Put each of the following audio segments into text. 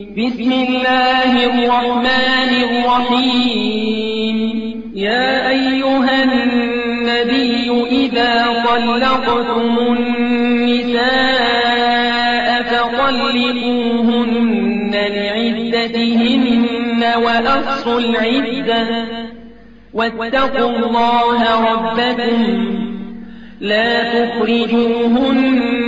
بسم الله الرحمن الرحيم. يا أيها النبي إذا طلقتم النساء فطلقوهن لعدتهن وأصوا العدة. واتقوا الله ربكم. لا تخرجوهن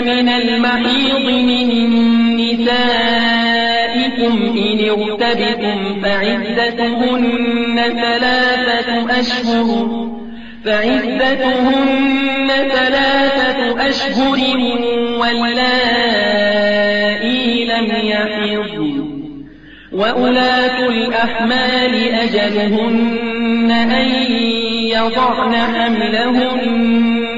من المحيض من نسائكم إن ارتبتم فعدتهن ثلاثة أشهر فعدتهن ثلاثة أشهر واللائي لم يحضن. وأولاة الأحمال أجلهن أن يضعن حملهن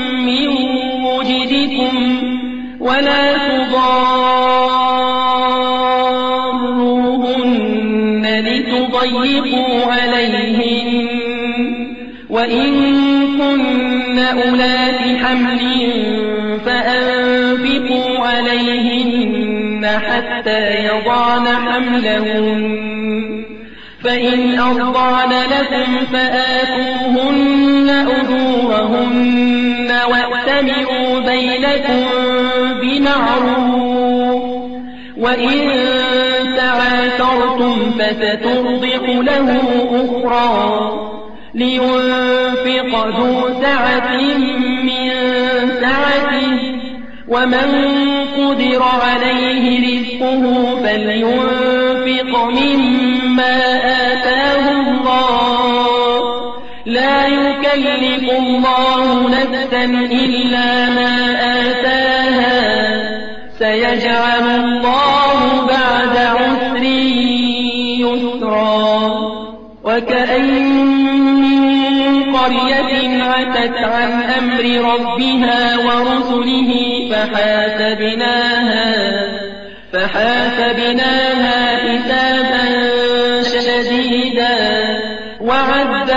ولا تضاروهن لتضيقوا عليهن. وإن كن أولات حمل فأنفقوا عليهن حتى يضعن حملهن. فإن أرضعن لكم فآتوهن أجورهن وأتمروا بينكم بمعروف. وإن تعاثرتم فسترضع له أخرى لينفق ذو سعة من سعته. ومن قدر عليه رزقه فلينفق مما آتاه الله لا يكلف الله نفسا إلا ما آتاها سيجعل الله بعد عسر يسرا وكأين من قرية عتت عن أمر ربها ورسله فحاسبناها فحاسبناها